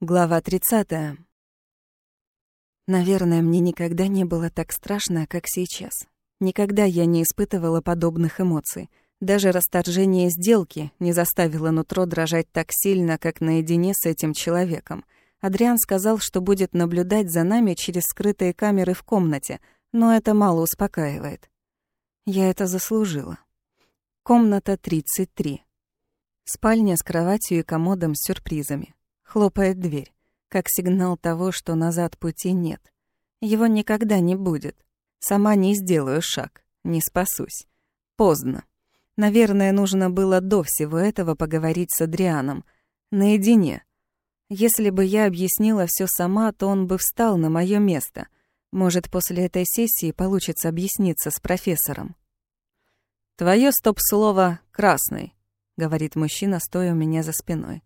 Глава 30. Наверное, мне никогда не было так страшно, как сейчас. Никогда я не испытывала подобных эмоций. Даже расторжение сделки не заставило нутро дрожать так сильно, как наедине с этим человеком. Адриан сказал, что будет наблюдать за нами через скрытые камеры в комнате, но это мало успокаивает. Я это заслужила. Комната 33. Спальня с кроватью и комодом с сюрпризами. Хлопает дверь, как сигнал того, что назад пути нет. Его никогда не будет. Сама не сделаю шаг, не спасусь. Поздно. Наверное, нужно было до всего этого поговорить с Адрианом. Наедине. Если бы я объяснила все сама, то он бы встал на мое место. Может, после этой сессии получится объясниться с профессором. «Твое стоп-слово «красный», — говорит мужчина, стоя у меня за спиной.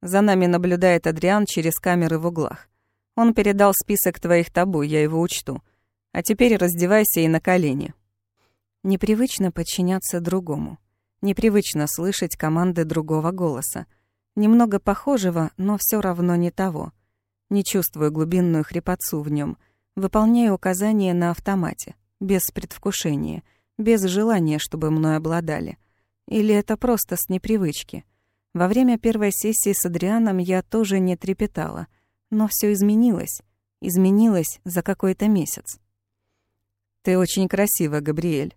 За нами наблюдает Адриан через камеры в углах. Он передал список твоих табу, я его учту. А теперь раздевайся и на колени. Непривычно подчиняться другому. Непривычно слышать команды другого голоса. Немного похожего, но все равно не того. Не чувствую глубинную хрипотцу в нем. Выполняю указания на автомате, без предвкушения, без желания, чтобы мной обладали. Или это просто с непривычки — во время первой сессии с Адрианом я тоже не трепетала, но все изменилось. Изменилось за какой-то месяц. «Ты очень красива, Габриэль».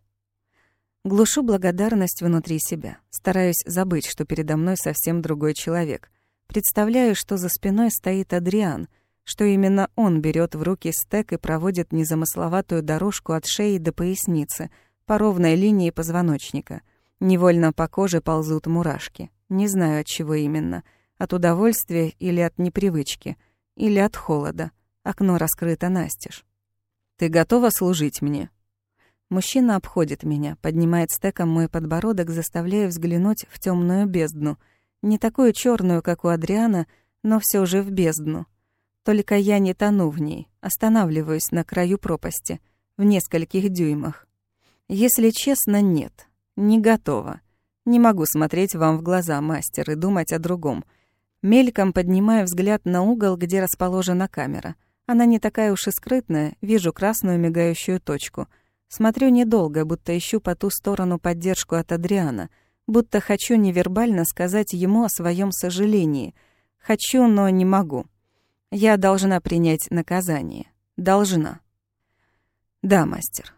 Глушу благодарность внутри себя. Стараюсь забыть, что передо мной совсем другой человек. Представляю, что за спиной стоит Адриан, что именно он берет в руки стек и проводит незамысловатую дорожку от шеи до поясницы, по ровной линии позвоночника. Невольно по коже ползут мурашки. Не знаю, от чего именно. От удовольствия или от непривычки. Или от холода. Окно раскрыто настежь. «Ты готова служить мне?» Мужчина обходит меня, поднимает стеком мой подбородок, заставляя взглянуть в темную бездну. Не такую черную, как у Адриана, но все же в бездну. Только я не тону в ней, останавливаюсь на краю пропасти, в нескольких дюймах. Если честно, нет, не готова. Не могу смотреть вам в глаза, мастер, и думать о другом. Мельком поднимаю взгляд на угол, где расположена камера. Она не такая уж и скрытная, вижу красную мигающую точку. Смотрю недолго, будто ищу по ту сторону поддержку от Адриана, будто хочу невербально сказать ему о своем сожалении. Хочу, но не могу. Я должна принять наказание. Должна. Да, мастер.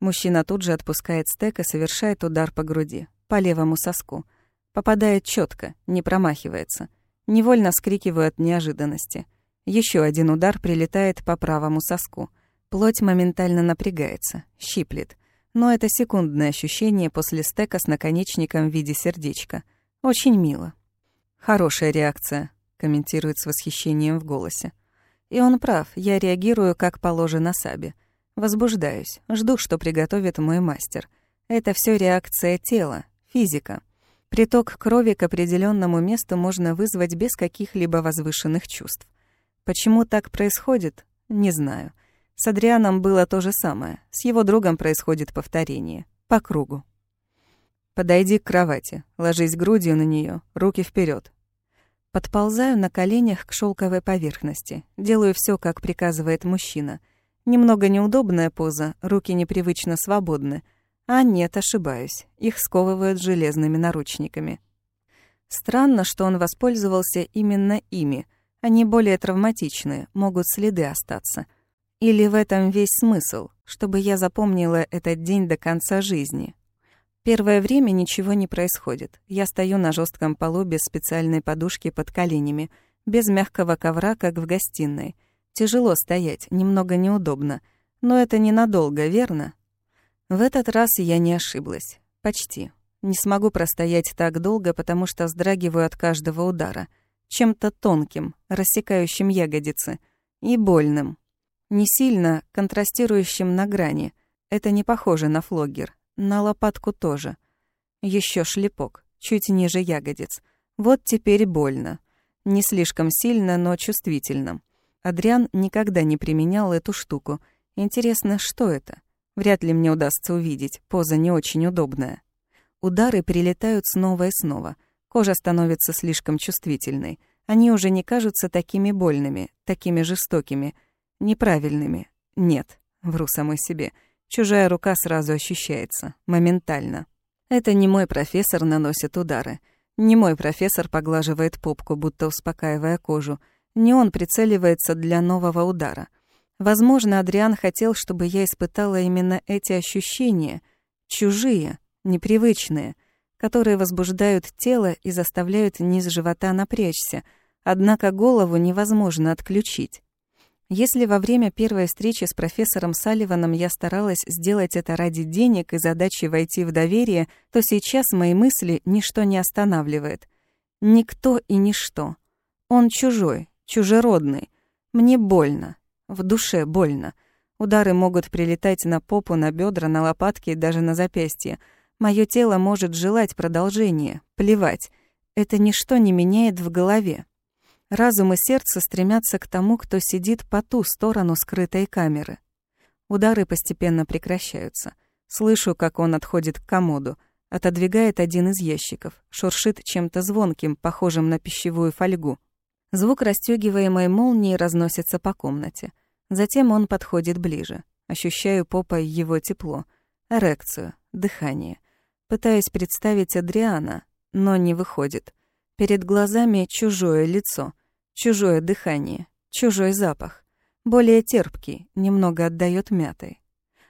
Мужчина тут же отпускает стек и совершает удар по груди по левому соску. Попадает четко, не промахивается. Невольно вскрикиваю от неожиданности. Еще один удар прилетает по правому соску. Плоть моментально напрягается, щиплет. Но это секундное ощущение после стека с наконечником в виде сердечка. Очень мило. «Хорошая реакция», — комментирует с восхищением в голосе. И он прав, я реагирую, как положено Сабе. Возбуждаюсь, жду, что приготовит мой мастер. Это все реакция тела, Физика. Приток крови к определенному месту можно вызвать без каких-либо возвышенных чувств. Почему так происходит, не знаю. С Адрианом было то же самое. С его другом происходит повторение. По кругу. Подойди к кровати, ложись грудью на нее, руки вперед. Подползаю на коленях к шелковой поверхности. Делаю все, как приказывает мужчина. Немного неудобная поза, руки непривычно свободны — а нет, ошибаюсь. Их сковывают железными наручниками. Странно, что он воспользовался именно ими. Они более травматичные, могут следы остаться. Или в этом весь смысл, чтобы я запомнила этот день до конца жизни. Первое время ничего не происходит. Я стою на жестком полу без специальной подушки под коленями, без мягкого ковра, как в гостиной. Тяжело стоять, немного неудобно. Но это ненадолго, верно? В этот раз я не ошиблась. Почти. Не смогу простоять так долго, потому что вздрагиваю от каждого удара. Чем-то тонким, рассекающим ягодицы. И больным. Не сильно контрастирующим на грани. Это не похоже на флогер. На лопатку тоже. Еще шлепок, чуть ниже ягодиц. Вот теперь больно. Не слишком сильно, но чувствительно. Адриан никогда не применял эту штуку. Интересно, что это? Вряд ли мне удастся увидеть, поза не очень удобная. Удары прилетают снова и снова. Кожа становится слишком чувствительной. Они уже не кажутся такими больными, такими жестокими, неправильными. Нет, вру самой себе. Чужая рука сразу ощущается, моментально. Это не мой профессор наносит удары. Не мой профессор поглаживает попку, будто успокаивая кожу. Не он прицеливается для нового удара. Возможно, Адриан хотел, чтобы я испытала именно эти ощущения, чужие, непривычные, которые возбуждают тело и заставляют низ живота напрячься, однако голову невозможно отключить. Если во время первой встречи с профессором Салливаном я старалась сделать это ради денег и задачи войти в доверие, то сейчас мои мысли ничто не останавливает. Никто и ничто. Он чужой, чужеродный. Мне больно. В душе больно. Удары могут прилетать на попу, на бедра, на лопатки и даже на запястье. Мое тело может желать продолжения, плевать. Это ничто не меняет в голове. Разум и сердце стремятся к тому, кто сидит по ту сторону скрытой камеры. Удары постепенно прекращаются. Слышу, как он отходит к комоду, отодвигает один из ящиков, шуршит чем-то звонким, похожим на пищевую фольгу. Звук расстёгиваемой молнии разносится по комнате. Затем он подходит ближе. Ощущаю попой его тепло, эрекцию, дыхание. Пытаюсь представить Адриана, но не выходит. Перед глазами чужое лицо, чужое дыхание, чужой запах. Более терпкий, немного отдаёт мятой.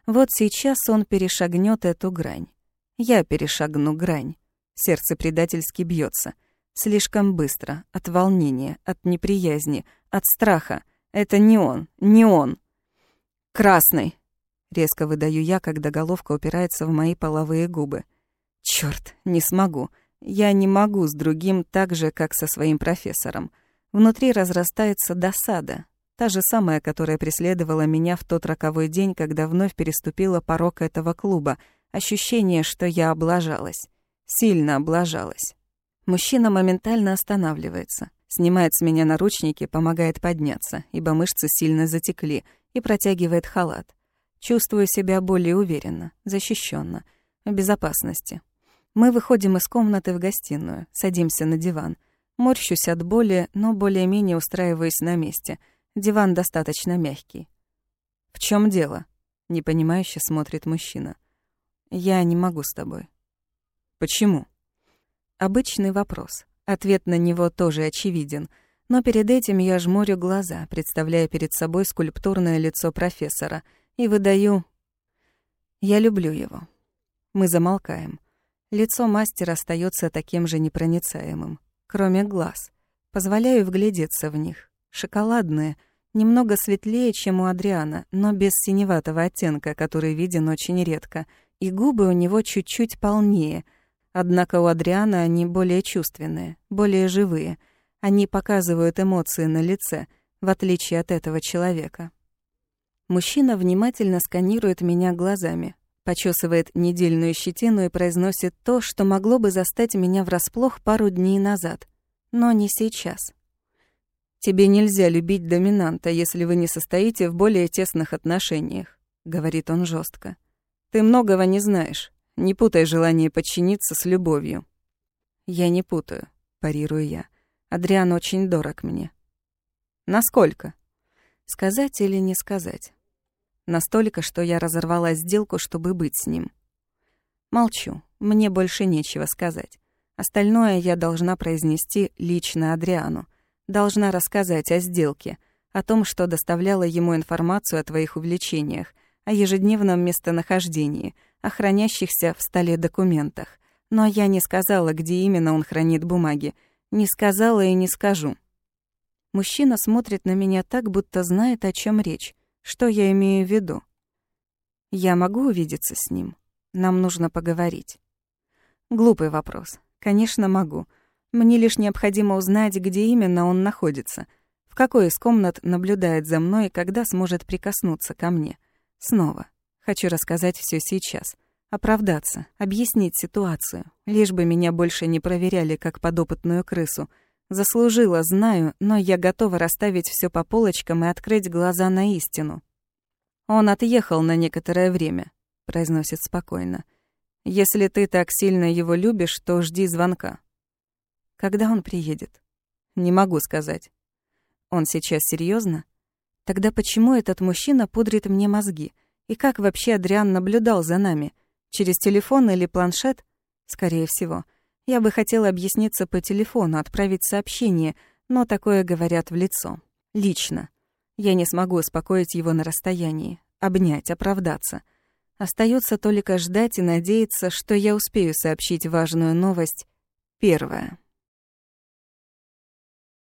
Вот сейчас он перешагнёт эту грань. Я перешагну грань. Сердце предательски бьётся — Слишком быстро, от волнения, от неприязни, от страха. Это не он, не он. «Красный!» — резко выдаю я, когда головка упирается в мои половые губы. Чёрт, не смогу. Я не могу с другим так же, как со своим профессором. Внутри разрастается досада, та же самая, которая преследовала меня в тот роковой день, когда вновь переступила порог этого клуба. Ощущение, что я облажалась. Сильно облажалась. Мужчина моментально останавливается, снимает с меня наручники, помогает подняться, ибо мышцы сильно затекли, и протягивает халат. Чувствую себя более уверенно, защищенно, в безопасности. Мы выходим из комнаты в гостиную, садимся на диван. Морщусь от боли, но более-менее устраиваюсь на месте. Диван достаточно мягкий. «В чем дело?» — непонимающе смотрит мужчина. «Я не могу с тобой». «Почему?» Обычный вопрос. Ответ на него тоже очевиден. Но перед этим я жмурю глаза, представляя перед собой скульптурное лицо профессора, и выдаю... Я люблю его. Мы замолкаем. Лицо мастера остается таким же непроницаемым, кроме глаз. Позволяю вглядеться в них. Шоколадные, немного светлее, чем у Адриана, но без синеватого оттенка, который виден очень редко, и губы у него чуть-чуть полнее — Однако у Адриана они более чувственные, более живые. Они показывают эмоции на лице, в отличие от этого человека. Мужчина внимательно сканирует меня глазами, почесывает недельную щетину и произносит то, что могло бы застать меня врасплох пару дней назад. Но не сейчас. «Тебе нельзя любить доминанта, если вы не состоите в более тесных отношениях», — говорит он жестко. «Ты многого не знаешь. Не путай желание подчиниться с любовью. Я не путаю, парирую я. Адриан очень дорог мне. Насколько? Сказать или не сказать? Настолько, что я разорвала сделку, чтобы быть с ним. Молчу, мне больше нечего сказать. Остальное я должна произнести лично Адриану. Должна рассказать о сделке, о том, что доставляла ему информацию о твоих увлечениях, о ежедневном местонахождении — о хранящихся в столе документах. Но я не сказала, где именно он хранит бумаги. Не сказала и не скажу. Мужчина смотрит на меня так, будто знает, о чем речь. Что я имею в виду? Я могу увидеться с ним? Нам нужно поговорить. Глупый вопрос. Конечно, могу. Мне лишь необходимо узнать, где именно он находится. В какой из комнат наблюдает за мной и когда сможет прикоснуться ко мне. Снова. Хочу рассказать все сейчас. Оправдаться, объяснить ситуацию. Лишь бы меня больше не проверяли, как подопытную крысу. Заслужила, знаю, но я готова расставить все по полочкам и открыть глаза на истину. «Он отъехал на некоторое время», — произносит спокойно. «Если ты так сильно его любишь, то жди звонка». «Когда он приедет?» Не могу сказать. Он сейчас серьезно? Тогда почему этот мужчина пудрит мне мозги? И как вообще Адриан наблюдал за нами? Через телефон или планшет? Скорее всего. Я бы хотела объясниться по телефону, отправить сообщение, но такое говорят в лицо. Лично. Я не смогу успокоить его на расстоянии, обнять, оправдаться. Остается только ждать и надеяться, что я успею сообщить важную новость первая.